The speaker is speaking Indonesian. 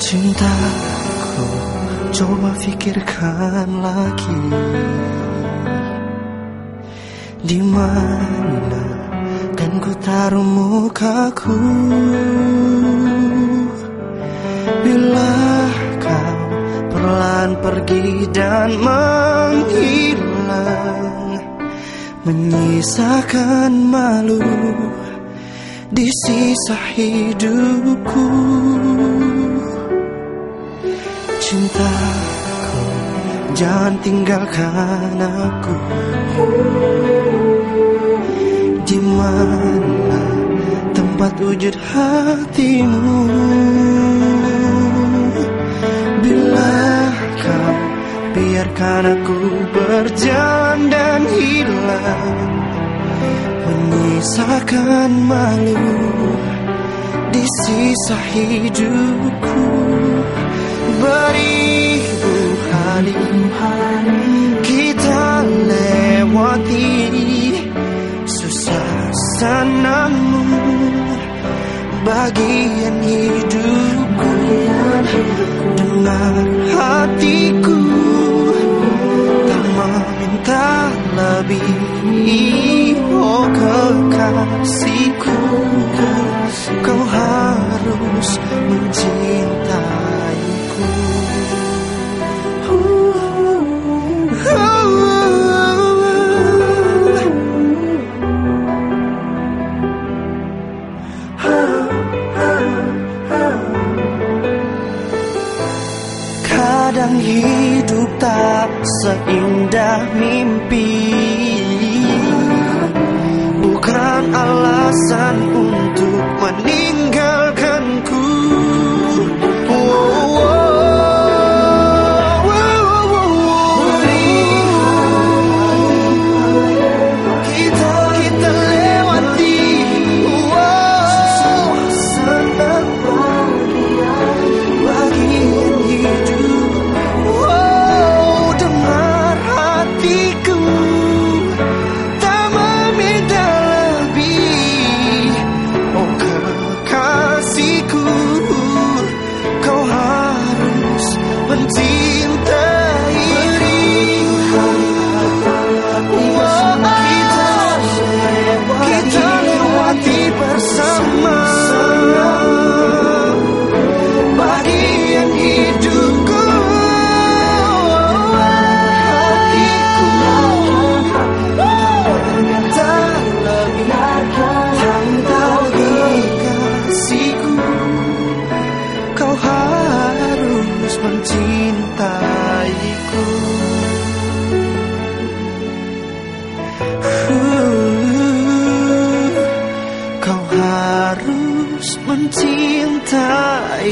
Cintaku, coba pikirkan lagi. Di mana kan ku taruh mukaku? Bila kau perlahan pergi dan menghilang? Menyisakan malu di sisa hidupku Cintaku, jangan tinggalkan aku. Di mana tempat wujud hatimu? Bila kau biarkan aku berjalan dan hilang Menyisakan malu di sisa hidupku Beribu hari kita lewati. Susah senangmu bagian hidupku. Dengar hatiku tak meminta lebih. Oh kekasihku Kau harus mencintaiku Kadang hidup tak seindah mimpi. Bukan alasan untuk mencintaiku